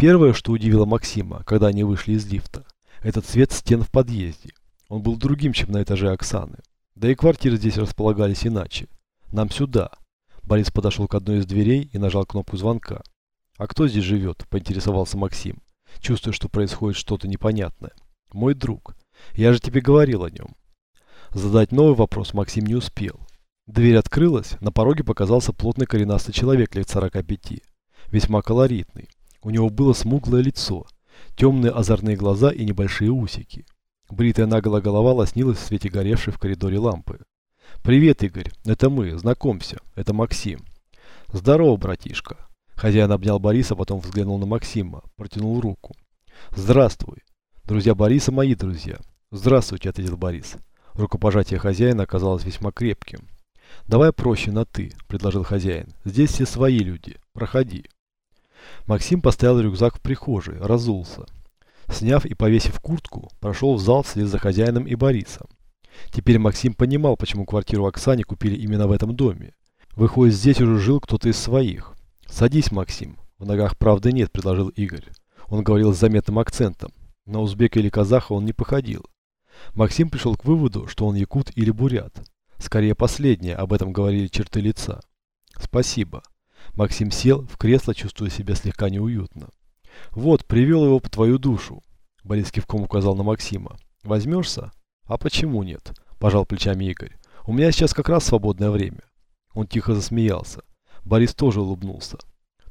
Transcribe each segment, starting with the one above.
Первое, что удивило Максима, когда они вышли из лифта, это цвет стен в подъезде. Он был другим, чем на этаже Оксаны. Да и квартиры здесь располагались иначе. Нам сюда. Борис подошел к одной из дверей и нажал кнопку звонка. «А кто здесь живет?» – поинтересовался Максим, чувствуя, что происходит что-то непонятное. «Мой друг. Я же тебе говорил о нем». Задать новый вопрос Максим не успел. Дверь открылась, на пороге показался плотный коренастый человек лет 45, весьма колоритный. У него было смуглое лицо, темные озорные глаза и небольшие усики. Бритая наголо голова лоснилась в свете горевшей в коридоре лампы. «Привет, Игорь, это мы, знакомься, это Максим». «Здорово, братишка». Хозяин обнял Бориса, потом взглянул на Максима, протянул руку. «Здравствуй. Друзья Бориса мои друзья». «Здравствуйте», ответил Борис. Рукопожатие хозяина оказалось весьма крепким. «Давай проще на «ты», – предложил хозяин. «Здесь все свои люди. Проходи». Максим поставил рюкзак в прихожей, разулся. Сняв и повесив куртку, прошел в зал вслед за хозяином и Борисом. Теперь Максим понимал, почему квартиру Оксане купили именно в этом доме. Выходит, здесь уже жил кто-то из своих. «Садись, Максим». «В ногах правды нет», – предложил Игорь. Он говорил с заметным акцентом. На узбека или казаха он не походил. Максим пришел к выводу, что он якут или бурят. Скорее последнее, об этом говорили черты лица. Спасибо. Максим сел в кресло, чувствуя себя слегка неуютно. Вот, привел его по твою душу. Борис кивком указал на Максима. Возьмешься? А почему нет? Пожал плечами Игорь. У меня сейчас как раз свободное время. Он тихо засмеялся. Борис тоже улыбнулся.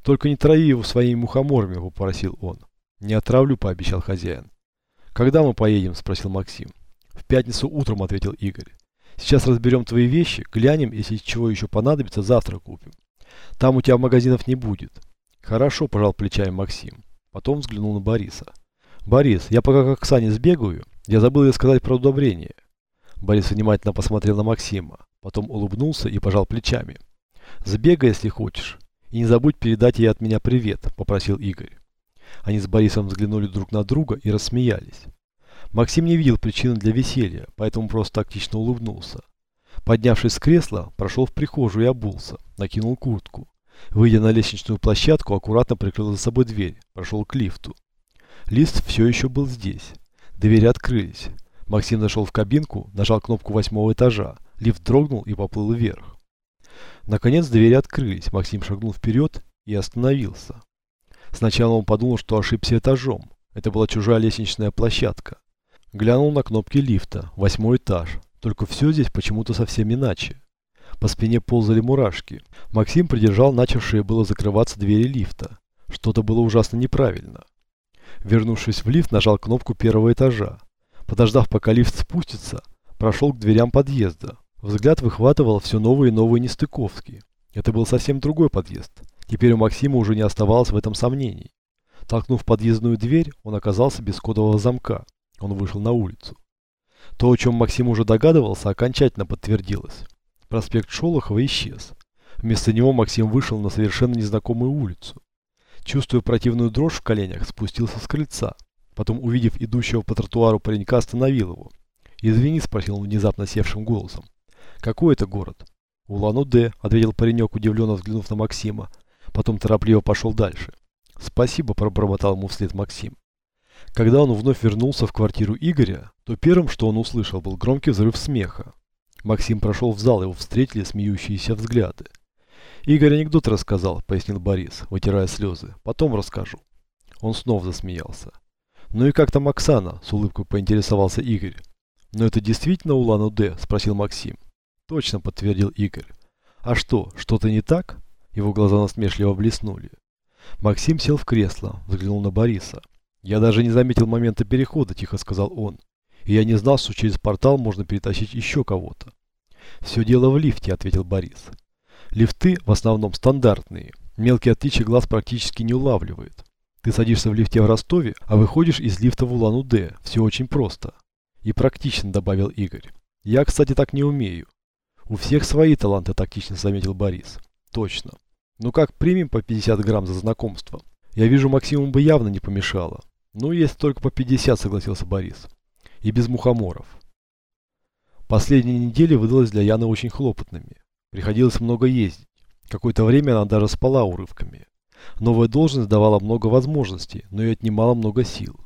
Только не трави его своими мухоморами, попросил он. Не отравлю, пообещал хозяин. Когда мы поедем? Спросил Максим. В пятницу утром, ответил Игорь. Сейчас разберем твои вещи, глянем, если чего еще понадобится, завтра купим. Там у тебя магазинов не будет. Хорошо, пожал плечами Максим. Потом взглянул на Бориса. Борис, я пока к Оксане сбегаю, я забыл ей сказать про удобрение. Борис внимательно посмотрел на Максима, потом улыбнулся и пожал плечами. Сбегай, если хочешь. И не забудь передать ей от меня привет, попросил Игорь. Они с Борисом взглянули друг на друга и рассмеялись. Максим не видел причины для веселья, поэтому просто тактично улыбнулся. Поднявшись с кресла, прошел в прихожую и обулся, накинул куртку. Выйдя на лестничную площадку, аккуратно прикрыл за собой дверь, прошел к лифту. Лист все еще был здесь. Двери открылись. Максим зашел в кабинку, нажал кнопку восьмого этажа. Лифт дрогнул и поплыл вверх. Наконец двери открылись. Максим шагнул вперед и остановился. Сначала он подумал, что ошибся этажом. Это была чужая лестничная площадка. Глянул на кнопки лифта. Восьмой этаж. Только все здесь почему-то совсем иначе. По спине ползали мурашки. Максим придержал начавшие было закрываться двери лифта. Что-то было ужасно неправильно. Вернувшись в лифт, нажал кнопку первого этажа. Подождав, пока лифт спустится, прошел к дверям подъезда. Взгляд выхватывал все новые и новые нестыковки. Это был совсем другой подъезд. Теперь у Максима уже не оставалось в этом сомнений. Толкнув подъездную дверь, он оказался без кодового замка. Он вышел на улицу. То, о чем Максим уже догадывался, окончательно подтвердилось. Проспект Шолохова исчез. Вместо него Максим вышел на совершенно незнакомую улицу. Чувствуя противную дрожь в коленях, спустился с крыльца. Потом, увидев идущего по тротуару паренька, остановил его. «Извини», — спросил он внезапно севшим голосом. «Какой это город?» «Улан-Удэ», — ответил паренек, удивленно взглянув на Максима. Потом торопливо пошел дальше. «Спасибо», — пробормотал ему вслед Максим. Когда он вновь вернулся в квартиру Игоря, то первым, что он услышал, был громкий взрыв смеха. Максим прошел в зал, его встретили смеющиеся взгляды. «Игорь анекдот рассказал», — пояснил Борис, вытирая слезы. «Потом расскажу». Он снова засмеялся. «Ну и как там Оксана?» — с улыбкой поинтересовался Игорь. «Но это действительно Улан-Удэ?» — спросил Максим. «Точно», — подтвердил Игорь. «А что, что-то не так?» Его глаза насмешливо блеснули. Максим сел в кресло, взглянул на Бориса. «Я даже не заметил момента перехода», – тихо сказал он. «И я не знал, что через портал можно перетащить еще кого-то». «Все дело в лифте», – ответил Борис. «Лифты в основном стандартные. Мелкие отличия глаз практически не улавливает. Ты садишься в лифте в Ростове, а выходишь из лифта в Улан-Удэ. Все очень просто». «И практично», – добавил Игорь. «Я, кстати, так не умею». «У всех свои таланты», – тактично заметил Борис. «Точно. Ну как, примем по 50 грамм за знакомство?» Я вижу, Максиму бы явно не помешало. Ну, есть только по 50, согласился Борис. И без мухоморов. Последние недели выдалась для Яны очень хлопотными. Приходилось много ездить. Какое-то время она даже спала урывками. Новая должность давала много возможностей, но и отнимала много сил.